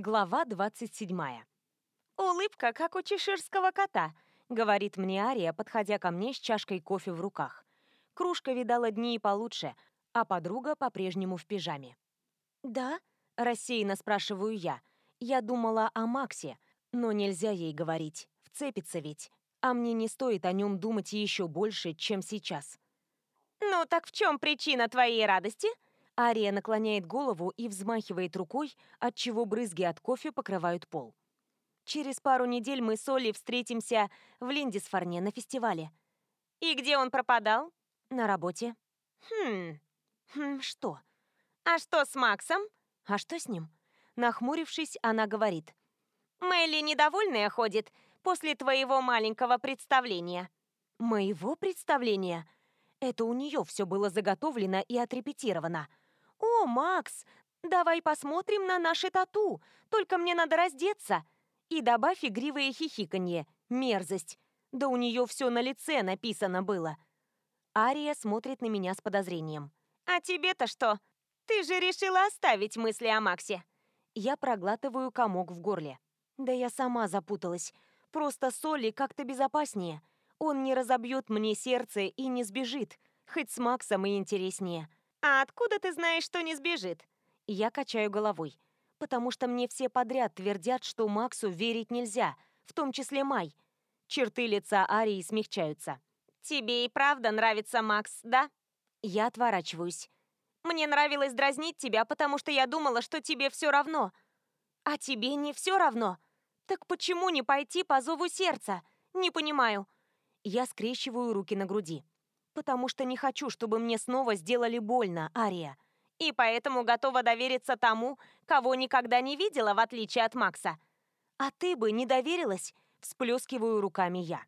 Глава 27. «Улыбка, как у чеширского кота», — говорит мне Ария, подходя ко мне с чашкой кофе в руках. Кружка видала дни и получше, а подруга по-прежнему в пижаме. «Да?» — рассеянно спрашиваю я. Я думала о Максе, но нельзя ей говорить, вцепится ведь. А мне не стоит о нем думать еще больше, чем сейчас. «Ну так в чем причина твоей радости?» Ария наклоняет голову и взмахивает рукой, отчего брызги от кофе покрывают пол. Через пару недель мы с Олей встретимся в Линдисфорне на фестивале. И где он пропадал? На работе. Хм. Хм, что? А что с Максом? А что с ним? Нахмурившись, она говорит. Мелли недовольная ходит после твоего маленького представления. Моего представления? Это у нее все было заготовлено и отрепетировано. «О, Макс, давай посмотрим на наши тату, только мне надо раздеться». И добавь игривое хихиканье, мерзость. Да у нее все на лице написано было. Ария смотрит на меня с подозрением. «А тебе-то что? Ты же решила оставить мысли о Максе». Я проглатываю комок в горле. Да я сама запуталась. Просто Соли как-то безопаснее. Он не разобьет мне сердце и не сбежит. Хоть с Максом и интереснее. «А откуда ты знаешь, что не сбежит?» Я качаю головой. Потому что мне все подряд твердят, что Максу верить нельзя, в том числе Май. Черты лица Арии смягчаются. «Тебе и правда нравится Макс, да?» Я отворачиваюсь. «Мне нравилось дразнить тебя, потому что я думала, что тебе все равно. А тебе не все равно. Так почему не пойти по зову сердца? Не понимаю». Я скрещиваю руки на груди потому что не хочу, чтобы мне снова сделали больно, Ария. И поэтому готова довериться тому, кого никогда не видела, в отличие от Макса. А ты бы не доверилась? Всплескиваю руками я.